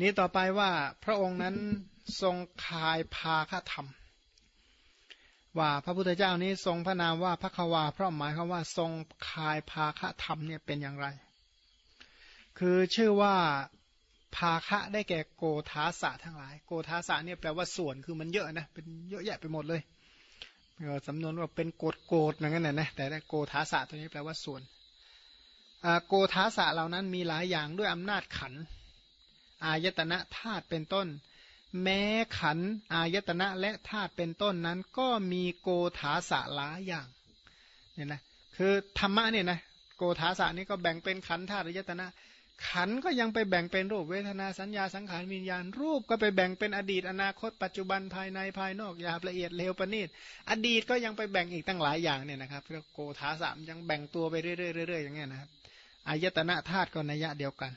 นี้ต่อไปว่าพระองค์นั้นทรงคายพาคธรรม ว่าพระพุทธเจ้านี้ทรงพระนามว่าพระควา เพราะหมายคำว่าทรงคายพาคธรรมเนี่ยเป็นอย่างไร คือชื่อว่าภาคะได้แก่โกธาสะทั้งหลาย โกธาสะเนี่ยแปลว่าส่วนคือมันเยอะนะเป็นเยอะแยะไปหมดเลยสำนวนว่าเป็นโกดโกดอย่างนั้นนะแต่โกธาสะตัวนี้แปลว่าส่วนโกธาสะเหล่านั้นมีหลายอย่างด้วยอำนาจขัน อายตนะธาตุเป็นต้น แม้ขันอายตนะและธาตุเป็นต้นนั้น ก็มีโกธาสะหลายอย่างเนี่ยนะคือธรรมะเนี่ยนะโกธาสะนี่ก็แบ่งเป็นขันธาตุอายตนะขันก็ยังไปแบ่งเป็นรูปเวทนาสัญญาสังขารวิญญาณ รูปก็ไปแบ่งเป็นอดีตอนาคต ปัจจุบันภายในภายนอกยาละเอียดเลวประณีตอดีตก็ยังไปแบ่งอีกตั้งหลายอย่างเนี่ยนะครับเรียกโกธาสามยังแบ่งตัวไปเรื่อยๆอย่างเงี้ยนะครับอายตนะธาตุก็นัยยะเดียวกัน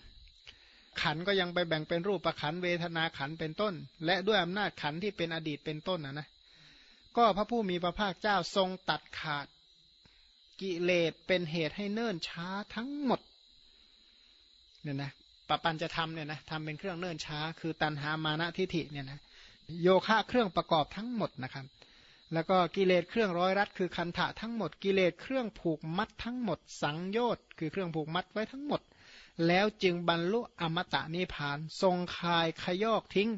ขันก็ยังไปแบ่งเป็นรูปประขันเวทนาขันเป็นต้น และด้วยอำนาจขันที่เป็นอดีตเป็นต้นนะนะก็พระผู้มีพระภาคเจ้าทรงตัดขาดกิเลสเป็นเหตุให้เนิ่นช้าทั้งหมดเนี่ยนะปปัญจะทำเนี่ยนะทำเป็นเครื่องเนิ่นช้า คือตันหามานะทิฐิเนี่ยนะโยคะเครื่องประกอบทั้งหมดนะครับ แล้วก็กิเลสเครื่องร้อยรัดคือคันธะทั้งหมด กิเลสเครื่องผูกมัดทั้งหมด สังโยชน์คือเครื่องผูกมัดไว้ทั้งหมด แล้วจึงบรรลุอมตะนิพาน ทรงคายขยอกทิ้ง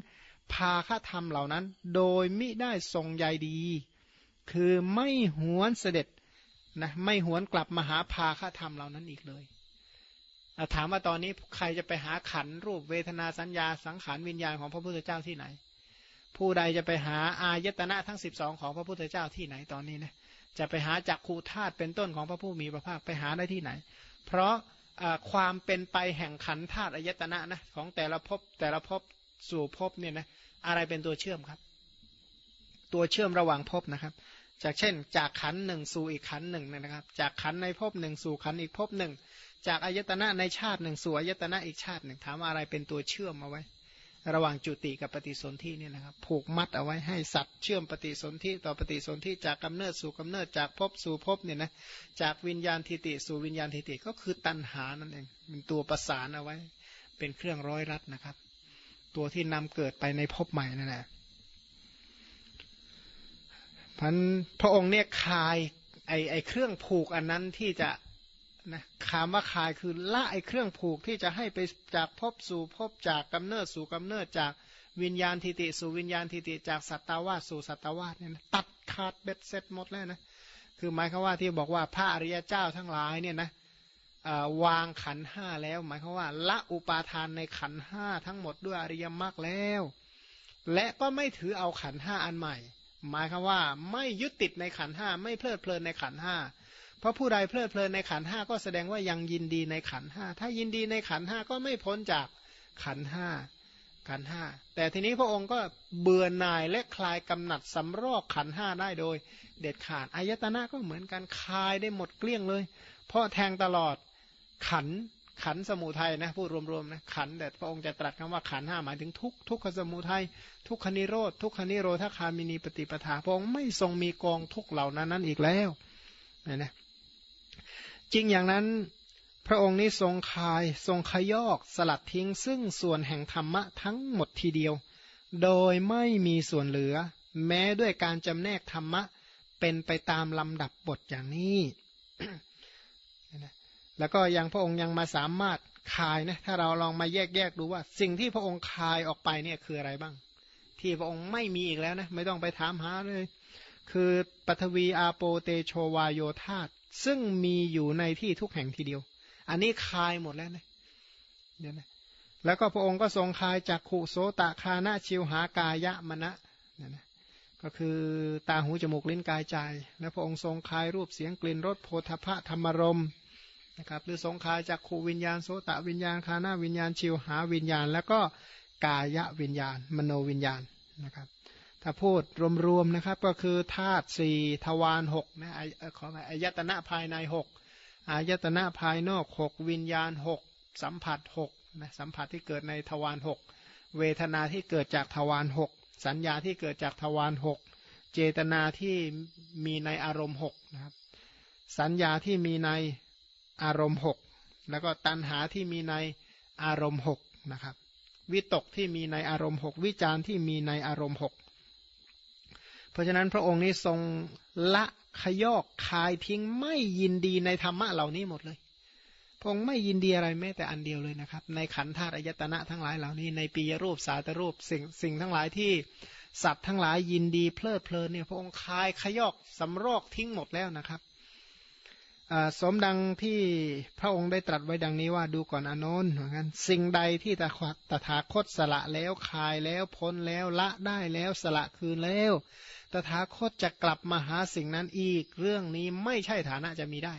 พาคธรรมเหล่านั้น โดยมิได้ทรงใยดี คือไม่หวนเสด็จนะไม่หวนกลับมาหาพาคธรรมเหล่านั้นอีกเลยถามว่าตอนนี้ใครจะไปหาขันรูปเวทนาสัญญาสังขารวิญญาณของพระพุทธเจ้าที่ไหน ผู้ใดจะไปหาอายตนะทั้งสิบสองของพระพุทธเจ้าที่ไหนตอนนี้นะจะไปหาจักขูธาตุเป็นต้นของพระผู้มีพระภาคไปหาได้ที่ไหน เพราะ ความเป็นไปแห่งขันธาตุอายตนะนะของแต่ละภพแต่ละภพสู่ภพเนี่ยนะอะไรเป็นตัวเชื่อมครับ ตัวเชื่อมระหว่างภพนะครับ จากเช่น จากขันหนึ่งสู่อีกขันหนึ่งนะครับ จากขันในภพหนึ่งสู่ขันอีกภพหนึ่งจากอายตนะในชาติหนึ่งสู่อายตนะอีกชาติหนึ่งถามว่าอะไรเป็นตัวเชื่อมเอาไว้ ระหว่างจุติกับปฏิสนธิเนี่ยนะครับ ผูกมัดเอาไว้ให้สัตว์เชื่อมปฏิสนธิต่อปฏิสนธิจากกำเนิดสู่กำเนิดจากภพสู่ภพเนี่ยนะจากวิญญาณทิติสู่วิญญาณทิติก็คือตัณหานั่นเองเป็นตัวประสานเอาไว้ เป็นเครื่องร้อยรัดนะครับ ตัวที่นำเกิดไปในภพใหม่นั่นแหละพันพระองค์เนี่ยคลายไอไอเครื่องผูกอันนั้นที่จะ นะคำว่าคายคือละไอเครื่องผูกที่จะให้ไปจากพบสู่พบจากกำเนิดสู่กำเนิดจากวิญญาณทิติสู่วิญญาณทิติจากสัตตาวาสสู่สัตตาวาสเนี่ยนะตัดขาดเบ็ดเสร็จหมดแล้วนะคือหมายความว่าที่บอกว่าพระอริยเจ้าทั้งหลายเนี่ยนะวางขันห้าแล้ว หมายความว่า ละอุปาทานในขันห้าทั้งหมดด้วยอริยมรรคแล้ว และก็ไม่ถือเอาขันห้าอันใหม่ หมายความว่าไม่ยึดติดในขันห้าไม่เพลิดเพลินในขันห้า เพราะผู้ใดเพลิดเพลินในขันห้าก็แสดงว่ายังยินดีในขันห้าถ้ายินดีในขันห้าก็ไม่พ้นจากขันห้าขันห้าแต่ทีนี้พระองค์ก็เบื่อหน่ายและคลายกำหนัดสำรอกขันห้าได้โดย เด็ดขาดอายตนะก็เหมือนกันคลายได้หมดเกลี้ยงเลย เพราะแทงตลอดขันขันสมุทัยนะพูดรวมๆนะขันแต่พระองค์จะตรัสคำว่าขันห้าหมายถึงทุกทุกขสมุทัยทุกขนิโรธทุกขนิโรธคามินีปฏิปทาพระองค์ไม่ทรงมีกองทุกเหล่านั้นนั้นอีกแล้วนะนะ จริงอย่างนั้น พระองค์นี้ทรงคายทรงขยอกสลัดทิ้ง ซึ่งส่วนแห่งธรรมะทั้งหมดทีเดียว โดยไม่มีส่วนเหลือ แม้ด้วยการจำแนกธรรมะเป็นไปตามลำดับบทอย่างนี้ แล้วก็ยังพระองค์ยังมาสามารถคายนะถ้าเราลองมาแยกแยกดูว่า สิ่งที่พระองค์คายออกไปเนี่ยคืออะไรบ้าง ที่พระองค์ไม่มีอีกแล้วนะไม่ต้องไปถามหาเลย คือปฐวีอาโปเตโชวายโยธาต ซึ่งมีอยู่ในที่ทุกแห่งทีเดียว อันนี้คายหมดแล้วนะเดี๋ยวนะแล้วก็พระองค์ก็ทรงคายจากขุโสตคานาชิวหากายะมณะนี่ยนะก็คือตาหูจมูกลิ้นกายใจ แล้วพระองค์ทรงคายรูปเสียงกลิ่นรสโพธพะธรรมรมนะครับหรือทรงคายจากขูวิญญาณโสตวิญญาณคานาวิญญาณชิวหาวิญญาณ แล้วก็กายะวิญญาณ มโนวิญญาณนะครับ ถ้าพูดรวมๆนะครับ ก็คือธาตุสี่ทวารหกนะขออายตนะภายในหกอายตนะภายนอกหกวิญญาณหกสัมผัสหกนะสัมผัสที่เกิดในทวารหกเวทนาที่เกิดจากทวารหกสัญญาที่เกิดจากทวารหกเจตนาที่มีในอารมณ์หกนะครับ สัญญาที่มีในอารมณ์หกแล้วก็ตัณหาที่มีในอารมณ์หกนะครับวิตกที่มีในอารมณ์หกวิจารที่มีในอารมณ์หก เพราะฉะนั้นพระองค์นี้ทรงละขยอกคายทิ้งไม่ยินดีในธรรมะเหล่านี้หมดเลย พระองค์ไม่ยินดีอะไรแม้แต่อันเดียวเลยนะครับ ในขันธาตุอายตนะทั้งหลายเหล่านี้ ในปียรูปสาตรูปสิ่งสิ่งทั้งหลายที่สัตว์ทั้งหลายยินดีเพลิดเพลินเนี่ยพระองค์คายขยอกสำรอกทิ้งหมดแล้วนะครับสมดังที่พระองค์ได้ตรัสไว้ดังนี้ว่าดูก่อนอนนท์เหมือนกันสิ่งใดที่ตตถาคตสละแล้วคายแล้วพ้นแล้วละได้แล้วสละคืนแล้ว ตถาคตจะกลับมาหาสิ่งนั้นอีก เรื่องนี้ไม่ใช่ฐานะจะมีได้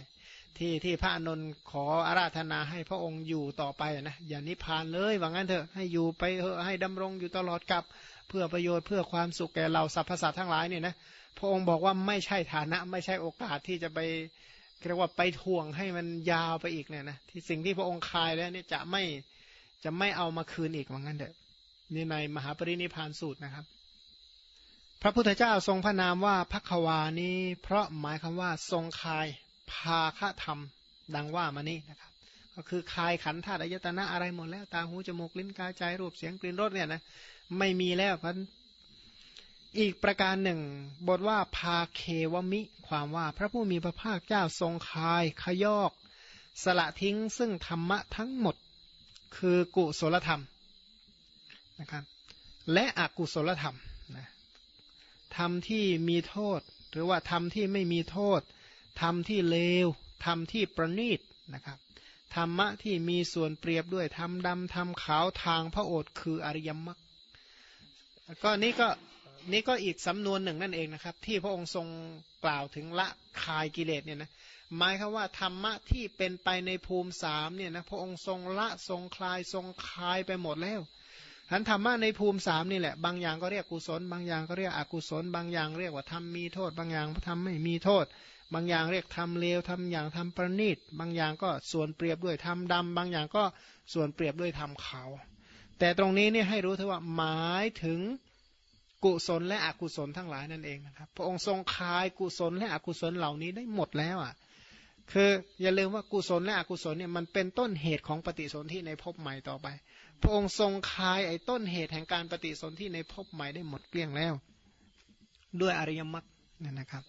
ที่ที่พระอนนท์ขออาราธนาให้พระองค์อยู่ต่อไปนะอย่านิพานเลยว่างั้นเถอะให้อยู่ไปเถอะให้ดำรงอยู่ตลอดกับเพื่อประโยชน์เพื่อความสุขแก่เราสรรพสัตว์ทั้งหลายเนี่ยนะพระองค์บอกว่าไม่ใช่ฐานะไม่ใช่โอกาสที่จะไปเรียกว่าไปทวงให้มันยาวไปอีกเนี่ยนะที่สิ่งที่พระองค์คายแล้วเนี่ยจะไม่จะไม่เอามาคืนอีกว่างั้นเถอะนี่ในมหาปรินิพานสูตรนะครับ พระพุทธเจ้าทรงพระนามว่าพักวานี้ เพราะหมายคำว่าทรงคายพาคธรรม ดังว่ามานี่นะครับ ก็คือคายขันธาตุอายตนะอะไรหมดแล้ว ตาหูจมูกลิ้นกายใจรูปเสียงกลิ่นรสเนี่ยนะไม่มีแล้วพราะอีกประการหนึ่ง บทว่าพาเควมิ ความว่าพระผู้มีพระภาคเจ้าทรงคายขยอกสละทิ้งซึ่งธรรมะทั้งหมดคือกุศลธรรมนะครับและอกุศลธรรม ธรรมที่มีโทษ หรือว่าธรรมที่ไม่มีโทษธรรมที่เลวธรรมที่ประณีตนะครับธรรมะที่มีส่วนเปรียบด้วยธรรมดำธรรมขาวทางพระโอษฐ์คืออริยมรรคก็นี้ก็นี่ก็อีกสำนวนหนึ่งนั่นเองนะครับ ที่พระองค์ทรงกล่าวถึงละคายกิเลสเนี่ยนะหมายคือว่าธรรมะที่เป็นไปในภูมิสามเนี่ยนะพระองค์ทรงละทรงคลายทรงคลายไปหมดแล้ว ฉันธรรมะในภูมิสามนี่แหละ บางอย่างก็เรียกกุศล บางอย่างก็เรียกอกุศล บางอย่างเรียกว่าทำมีโทษ บางอย่างทำไม่มีโทษ บางอย่างเรียกทำเลวทำอย่างทำประณีต บางอย่างก็ส่วนเปรียบด้วยทำดำบางอย่างก็ส่วนเปรียบด้วยทำขาวแต่ตรงนี้เนี่ยให้รู้เถอะว่าหมายถึงกุศลและอกุศลทั้งหลายนั่นเองนะครับ พระองค์ทรงคายกุศลและอกุศลเหล่านี้ได้หมดแล้วอะ คืออย่าลืมว่ากุศลและอกุศลเนี่ยมันเป็นต้นเหตุของปฏิสนธิในภพใหม่ต่อไป พระองค์ทรงคายไอ้ต้นเหตุแห่งการปฏิสนธิในภพใหม่ได้หมดเกลี้ยงแล้ว ด้วยอริยมรรคนั่นนะครับ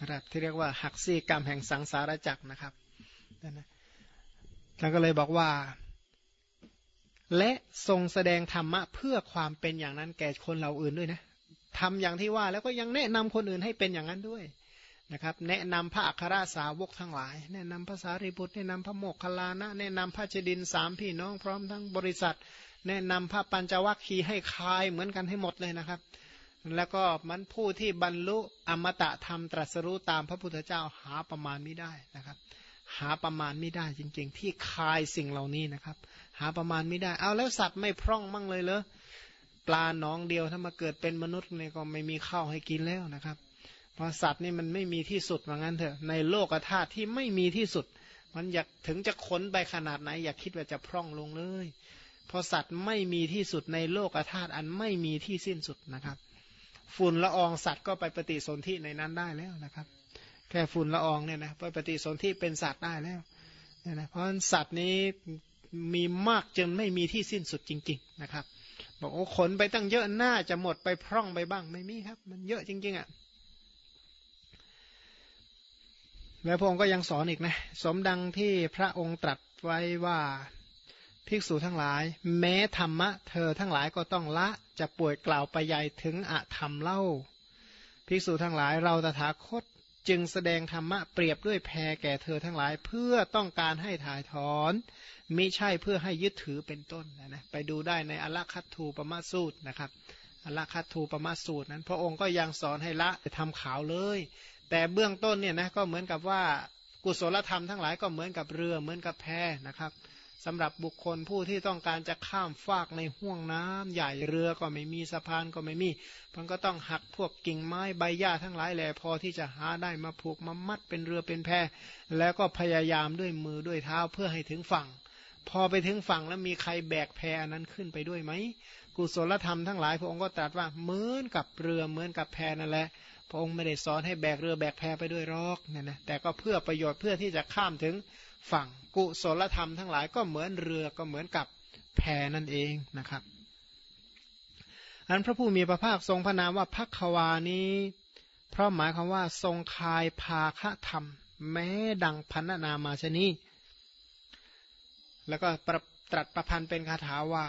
นะครับที่เรียกว่าหักซีกรรมแห่งสังสารจักรนะครับนั่นนะแล้วก็เลยบอกว่า และทรงแสดงธรรมะเพื่อความเป็นอย่างนั้นแก่คนเหล่าอื่นด้วยนะทำอย่างที่ว่าแล้วก็ยังแนะนำคนอื่นให้เป็นอย่างนั้นด้วย นะครับแนะนำพระอัครสาวกทั้งหลาย แนะนำภาษาริบุตรแนะนำพระโมกขลานะ แนะนำพระเจดินสามพี่น้องพร้อมทั้งบริษัท แนะนำพระปัญจวัคคีย์ให้คลายเหมือนกันให้หมดเลยนะครับ แล้วก็มันผู้ที่บรรลุอมตะธรรมตรัสรู้ตามพระพุทธเจ้าหาประมาณไม่ได้นะครับ หาประมาณไม่ได้จริงๆ ที่คลายสิ่งเหล่านี้นะครับ หาประมาณไม่ได้ เอาแล้วสัตว์ไม่พร่องมั่งเลยเหรอปลาหนองเดียวถ้ามาเกิดเป็นมนุษย์เนี่ยก็ไม่มีข้าวให้กินแล้วนะครับ เพราะสัตว์นี่มันไม่มีที่สุดว่างั้นเถอะในโลกธาตุที่ไม่มีที่สุด มันอยากถึงจะขนไปขนาดไหน อยากคิดว่าจะพร่องลงเลยเพราะสัตว์ไม่มีที่สุดในโลกธาตุอันไม่มีที่สิ้นสุดนะครับ ฝุ่นละอองสัตว์ก็ไปปฏิสนธิในนั้นได้แล้วนะครับ แค่ฝุ่นละอองเนี่ยนะไปปฏิสนธิเป็นสัตว์ได้แล้วเนี่ยนะเพราะสัตว์นี้มีมากจนไม่มีที่สิ้นสุดจริง ๆนะครับ บอกโอ้ขนไปตั้งเยอะหน้าจะหมดไปพร่องไปบ้างไม่มีครับ มันเยอะจริง ๆอะ่ะ แล้วพระองค์ก็ยังสอนอีกนะ สมดังที่พระองค์ตรัสไว้ว่าภิกษุทั้งหลาย แม้ธรรมะ เธอทั้งหลายก็ต้องละจะป่วยกล่าวไปใหญ่ถึงอธรรมเล่า ภิกษุทั้งหลายเราตถาคตจึงแสดงธรรมะเปรียบด้วยแพรแก่เธอทั้งหลายเพื่อต้องการให้ถ่ายถอนมิใช่เพื่อให้ยึดถือเป็นต้นนะไปดูได้ในอลคัตทูปมาสูตรนะครับอลคัตทูปมาสูตรนั้น พระองค์ก็ยังสอนให้ละทำขาวเลย แต่เบื้องต้นเนี่ยนะก็เหมือนกับว่ากุศลธรรมทั้งหลายก็เหมือนกับเรือเหมือนกับแพนะครับสำหรับบุคคลผู้ที่ต้องการจะข้ามฟากในห่วงน้ำใหญ่เรือก็ไม่มีสะพานก็ไม่มีมันก็ต้องหักพวกกิ่งไม้ใบหญ้าทั้งหลายแหละพอที่จะหาได้มาผูกมามัดเป็นเรือเป็นแพ แล้วก็พยายามด้วยมือด้วยเท้าเพื่อให้ถึงฝั่ง พอไปถึงฝั่งแล้วมีใครแบกแพนั้นขึ้นไปด้วยไหมกุศลธรรมทั้งหลายพระองค์ก็ตรัสว่าเหมือนกับเรือเหมือนกับแพนั่นแหละ พระองค์ไม่ได้สอนให้แบกเรือแบกแพไปด้วยรอกเนี่ยนะแต่ก็เพื่อประโยชน์เพื่อที่จะข้ามถึงฝั่งกุศลธรรมทั้งหลายก็เหมือนเรือก็เหมือนกับแผ่นั่นเองนะครับอันพระผู้มีพระภาคทรงพระนามว่าพักวานี้ เพราะหมายความว่าทรงคายภาคธรรม แม้ดังพันนามาชนีแล้วก็ตรัสประพันธ์เป็นคาถาว่า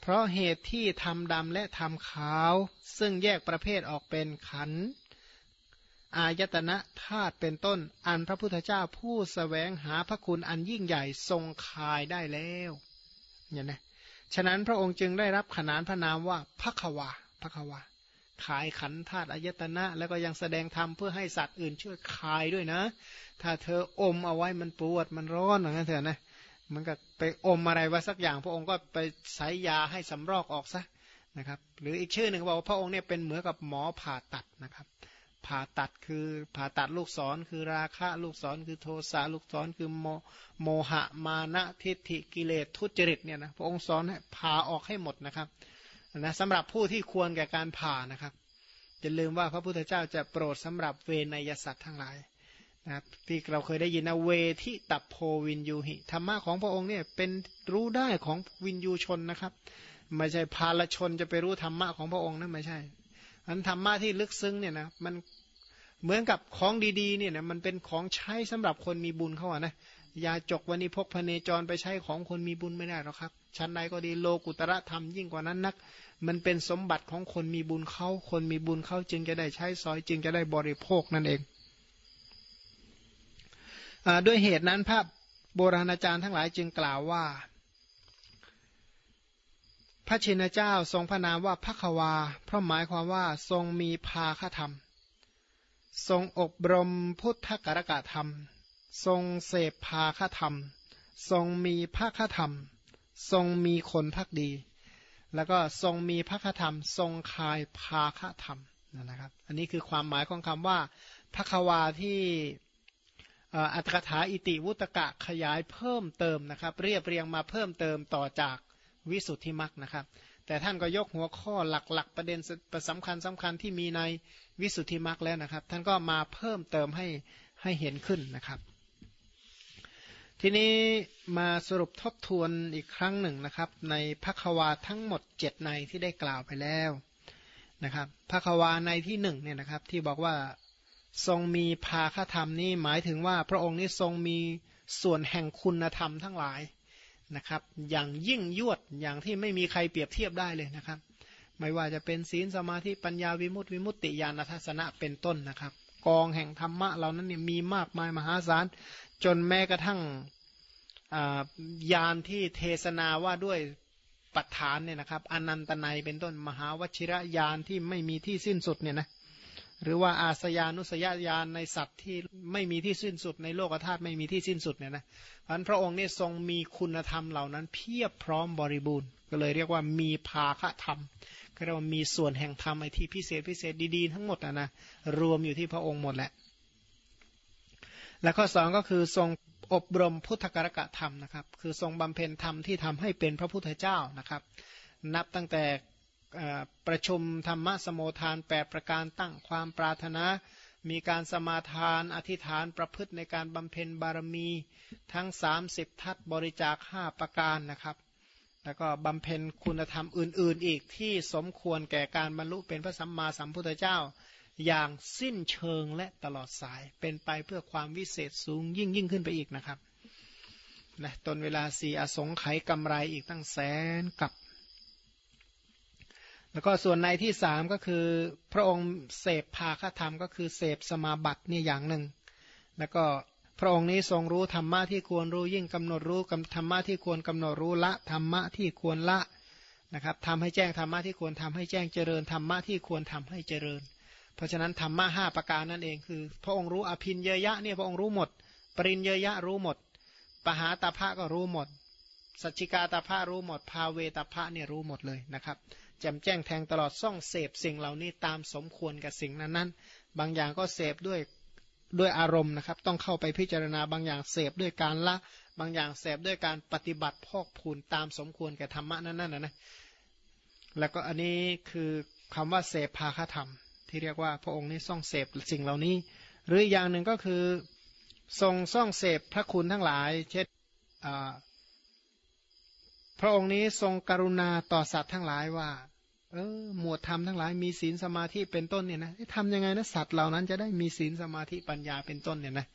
เพราะเหตุที่ทำดำและทำขาว ซึ่งแยกประเภทออกเป็นขัน อายตนะธาตุเป็นต้น อันพระพุทธเจ้าผู้สแสวงหาพระคุณอันยิ่งใหญ่ทรงคายได้แล้วเนี่ยนะฉะนั้นพระองค์จึงได้รับขนานพระนามว่าพักวาพักวาขายขันธาตุอายตนะ แล้วก็ยังแสดงธรรมเพื่อให้สัตว์อื่นช่วยคายด้วยนะ ถ้าเธออมเอาไว้มันปวดมันร้อนอย่างนั้นเถอะนะมันก็ไปอมอะไรไว้สักอย่าง พระองค์ก็ไปใช้ยาให้สำรอกออกซะนะครับ หรืออีกชื่อหนึ่งบอกว่าพระองค์เนี่ยเป็นเหมือนกับหมอผ่าตัดนะครับ ผ่าตัดคือผ่าตัดลูกศรคือราคะลูกศรคือโทสะลูกศรคือโมโมหะมานะทิฏฐิกิเลสทุจริตเนี่ยนะพระองค์สอนให้ผ่าออกให้หมดนะครับนะสำหรับผู้ที่ควรแก่การผ่านะครับอย่าลืมว่าพระพุทธเจ้าจะโปรดสำหรับเวนยสัตว์ทั้งหลายนะที่เราเคยได้ยินนะเวทิตับโพวินยูหิธรรมะของพระองค์เนี่ยเป็นรู้ได้ของวินยูชนนะครับ ไม่ใช่พาลชนจะไปรู้ธรรมะของพระองค์นะไม่ใช่ อันธรรมะที่ลึกซึ้งเนี่ยนะมันเหมือนกับของดีๆเนี่ยนะมันเป็นของใช้สำหรับคนมีบุญเขาอะนะยาจกวันนี้พกพเนจรไปใช้ของคนมีบุญไม่ได้หรอกครับ ชั้นใดก็ดีโลกุตระธรรมยิ่งกว่านั้นนัก มันเป็นสมบัติของคนมีบุญเขาคนมีบุญเขาจึงจะได้ใช้ซอยจึงจะได้บริโภคนั่นเองอด้วยเหตุนั้นพระโบราณอาจารย์ทั้งหลายจึงกล่าวว่า พระชินเจ้าทรงพระนามว่าพระควา เพราะหมายความว่าทรงมีภาคธรรม ทรงอบรมพุทธกรกะธรรม ทรงเสพภาคธรรม ทรงมีภาคธรรม ทรงมีคนพักดี แล้วก็ทรงมีภาคธรรม ทรงคายภาคธรรมนะครับ อันนี้คือความหมายของคำว่าพระควาที่อัตถกถาอิติวุตกะขยายเพิ่มเติมนะครับ เรียบเรียงมาเพิ่มเติมต่อจาก วิสุทธิมรรคนะครับ แต่ท่านก็ยกหัวข้อหลักๆ ประเด็นสำคัญสำคัญที่มีในวิสุทธิมรรคแล้วนะครับ ท่านก็มาเพิ่มเติมให้ให้เห็นขึ้นนะครับ ทีนี้มาสรุปทบทวนอีกครั้งหนึ่งนะครับ ในพระควาทั้งหมดเจ็ดในที่ได้กล่าวไปแล้วนะครับพระควาในที่หนึ่งเนี่ยนะครับที่บอกว่าทรงมีภาคธรรมนี่หมายถึงว่าพระองค์นี้ทรงมีส่วนแห่งคุณธรรมทั้งหลาย นะครับ อย่างยิ่งยวดอย่างที่ไม่มีใครเปรียบเทียบได้เลยนะครับ ไม่ว่าจะเป็นศีลสมาธิปัญญาวิมุตติวิมุตติญาณทัศนะเป็นต้นนะครับ กองแห่งธรรมะเหล่านั้นเนี่ยมีมากมายมหาศาล จนแม้กระทั่งยานที่เทศนาว่าด้วยปัฏฐานเนี่ยนะครับอนันตนัยเป็นต้นมหาวชิระยานที่ไม่มีที่สิ้นสุดเนี่ยนะ หรือว่าอาสยานุสยญาณในสัตว์ที่ไม่มีที่สิ้นสุดในโลกธาตุไม่มีที่สิ้นสุดเนี่ยนะพันพระองค์นี่ทรงมีคุณธรรมเหล่านั้น เพียบพร้อมบริบูรณ์ ก็เลยเรียกว่ามีภาคธรรม ก็เรียกว่ามีส่วนแห่งธรรมไอที่พิเศษพิเศษดีๆ ทั้งหมดนะนะรวมอยู่ที่พระองค์หมดแหละ และข้อสองก็คือทรงอบรมพุทธกรกะธรรมนะครับ คือทรงบำเพ็ญธรรมที่ทำให้เป็นพระพุทธเจ้านะครับ นับตั้งแต่ ประชุมธรรมสโมทาน 8 ประการตั้งความปรารถนา มีการสมาทานอธิษฐานประพฤติในการบำเพ็ญบารมีทั้ง 30 ทัศบริจาค 5 ประการนะครับ แล้วก็บำเพ็ญคุณธรรมอื่น ๆ อีกที่สมควรแก่การบรรลุเป็นพระสัมมาสัมพุทธเจ้า อย่างสิ้นเชิงและตลอดสายเป็นไปเพื่อความวิเศษสูงยิ่งยิ่งขึ้นไปอีกนะครับนะตนเวลาสี่อสงไขยกำไรอีกตั้งแสนกับ แล้วก็ส่วนในที่สามก็คือพระองค์เสพภาคธรรม ก็คือเสพสมาบัตินี่อย่างหนึ่ง แล้วก็พระองค์นี้ทรงรู้ธรรมะที่ควรรู้ยิ่งกำหนดรู้ธรรมะที่ควรกำหนดรู้ละธรรมะที่ควรละนะครับทำให้แจ้งธรรมะที่ควรทำให้แจ้งเจริญธรรมะที่ควรทำให้เจริญ เพราะฉะนั้นธรรมะห้าประการนั่นเองคือ พระองค์รู้อภินเยยะเนี่ยพระองค์รู้หมด ปริญเยยะรู้หมด ปหาตาภะก็รู้หมด สัจจิกาตาภะรู้หมด ภาเวตาภะเนี่ยรู้หมดเลยนะครับ แจ่มแจ้งแทงตลอดซ่องเสพสิ่งเหล่านี้ตามสมควรกับสิ่งนั้นๆ บางอย่างก็เสพด้วยด้วยอารมณ์นะครับ ต้องเข้าไปพิจารณาบางอย่างเสพด้วยการละ บางอย่างเสพด้วยการปฏิบัติพอกพูนตามสมควรแก่ธรรมะนั้นๆนะนะแล้วก็อันนี้คือคำว่าเสพภาคธรรม ที่เรียกว่าพระองค์นี้ซ่องเสพสิ่งเหล่านี้ หรืออย่างหนึ่งก็คือทรงซ่องเสพพระคุณทั้งหลาย เช่น พระองค์นี้ทรงกรุณาต่อสัตว์ทั้งหลายว่า เออ หมวดธรรมทั้งหลายมีศีลสมาธิเป็นต้นเนี่ยนะทำยังไงนะสัตว์เหล่านั้นจะได้มีศีลสมาธิปัญญาเป็นต้นเนี่ยนะ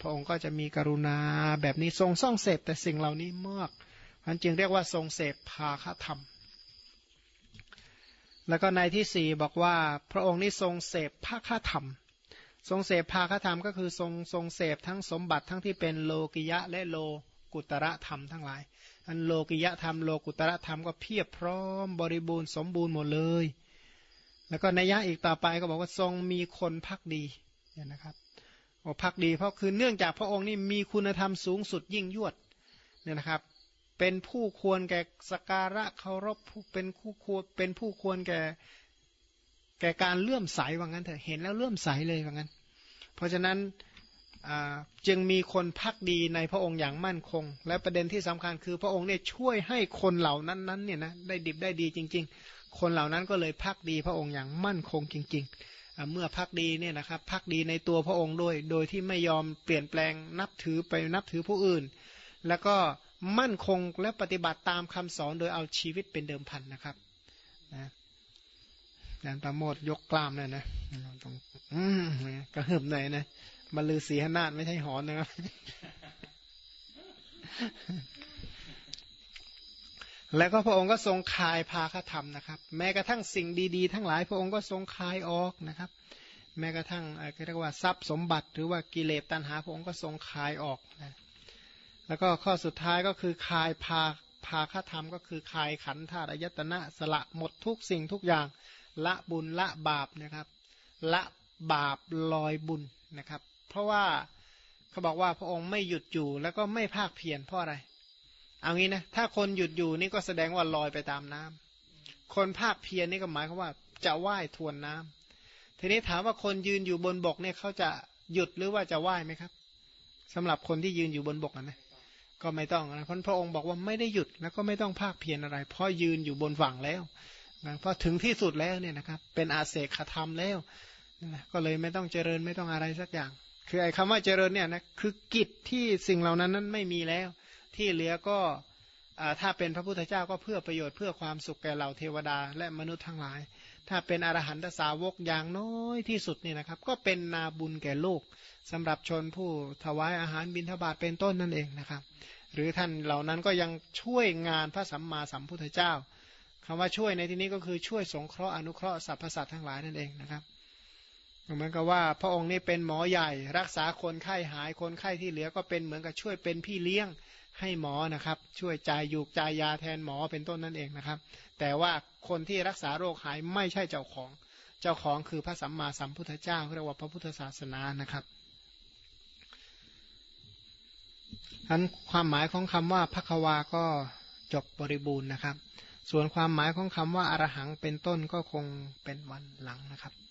พระองค์ก็จะมีกรุณาแบบนี้ทรงส่องเสพแต่สิ่งเหล่านี้มากอันจึงเรียกว่าทรงเสพภาคธรรม แล้วก็ในที่สี่บอกว่า พระองค์นี้ทรงเสพภาคธรรม ทรงเสพภาคธรรมก็คือทรงทรงเสพทั้งสมบัติทั้งที่เป็นโลกิยะและโลกุตระธรรมทั้งหลาย อันโลกิยธรรมโลกุตระธรรมก็เพียบพร้อมบริบูรณ์สมบูรณ์หมดเลย แล้วก็ในยยะอีกต่อไปก็บอกว่าทรงมีคนพักดีเนี่ยนะครับโอ้พักดีเพราะคือเนื่องจากพระองค์นี่มีคุณธรรมสูงสุดยิ่งยวดเนี่ยนะครับ เป็นผู้ควรแก่สการะเคารพเป็นผู้ควรเป็นผู้ควรแก่แก่การเลื่อมใสว่างั้นเถอะเห็นแล้วเลื่อมใสเลยว่างั้น เพราะฉะนั้น จึงมีคนพักดีในพระองค์อย่างมั่นคง และประเด็นที่สำคัญคือพระองค์เนี่ยช่วยให้คนเหล่านั้นนั้นเนี่ยนะได้ดิบได้ดีจริง ๆ คนเหล่านั้นก็เลยพักดีพระองค์อย่างมั่นคงจริง ๆ เมื่อพักดีเนี่ยนะครับพักดีในตัวพระองค์ด้วย โดยที่ไม่ยอมเปลี่ยนแปลงนับถือไปนับถือผู้อื่น แล้วก็มั่นคงและปฏิบัติตามคำสอนโดยเอาชีวิตเป็นเดิมพันนะครับนะยานประโมทยกกล้ามเลยนะตรงอืมกระหึ่มหน่อยนะ บรรลือศีหนาฏไม่ใช่หอนนะครับแล้วก็พระองค์ก็ทรงคายพาคธรรมนะครับ แม้กระทั่งสิ่งดีๆ ทั้งหลายพระองค์ก็ทรงคายออกนะครับ แม้กระทั่งเรียกว่าทรัพย์สมบัติ หรือว่ากิเลสตัณหาพระองค์ก็ทรงคายออกนะแล้วก็ข้อสุดท้ายก็คือคายพาพาคธรรม ก็คือคายขันธาตุอายตนะสละหมดทุกสิ่งทุกอย่างละบุญละบาปนะครับ ละบาปลอยบุญนะครับ เพราะว่าเขาบอกว่าพระองค์ไม่หยุดอยู่แล้วก็ไม่ภาคเพียรเพราะอะไร เอางี้นะถ้าคนหยุดอยู่นี่ก็แสดงว่าลอยไปตามน้ำคนภาคเพียรนี่ก็หมายความว่า จะว่ายทวนน้ำทีนี้ถามว่าคนยืนอยู่บนบกเนี่ยเขาจะหยุดหรือว่าจะว่ายไหมครับสำหรับคนที่ยืนอยู่บนบกนะก็ไม่ต้องนะเพราะพระองค์บอกว่าไม่ได้หยุดแล้วก็ไม่ต้องภาคเพียรอะไร เพราะยืนอยู่บนฝั่งแล้วนะเพราะถึงที่สุดแล้วเนี่ยนะครับ เป็นอาเสกธรรมแล้วนะก็เลยไม่ต้องเจริญไม่ต้องอะไรสักอย่าง คือไอ้คำว่าเจริญเนี่ยนะคือกิจที่สิ่งเหล่านั้นนั้นไม่มีแล้ว ที่เหลือก็ถ้าเป็นพระพุทธเจ้าก็เพื่อประโยชน์เพื่อความสุขแก่เหล่าเทวดาและมนุษย์ทั้งหลาย ถ้าเป็นอรหันตสาวกอย่างน้อยที่สุดนี่นะครับ ก็เป็นนาบุญแก่โลกสำหรับชนผู้ถวายอาหารบิณฑบาตเป็นต้นนั่นเองนะครับ หรือท่านเหล่านั้นก็ยังช่วยงานพระสัมมาสัมพุทธเจ้าคำว่าช่วยในที่นี้ก็คือช่วยสงเคราะห์อนุเคราะห์สรรพสัตว์ทั้งหลายนั่นเองนะครับ เหมือนกับว่าพระองค์นี่เป็นหมอใหญ่ รักษาคนไข้หายคนไข้ที่เหลือก็เป็นเหมือนกับช่วยเป็นพี่เลี้ยงให้หมอนะครับ ช่วยจ่ายยูกจ่ายยาแทนหมอเป็นต้นนั่นเองนะครับ แต่ว่าคนที่รักษาโรคหายไม่ใช่เจ้าของ เจ้าของคือพระสัมมาสัมพุทธเจ้าเรียกว่าพระพุทธศาสนานะครับอันความหมายของคำว่าพักวาก็จบบริบูรณ์นะครับ ส่วนความหมายของคำว่าอารหังเป็นต้นก็คงเป็นวันหลังนะครับ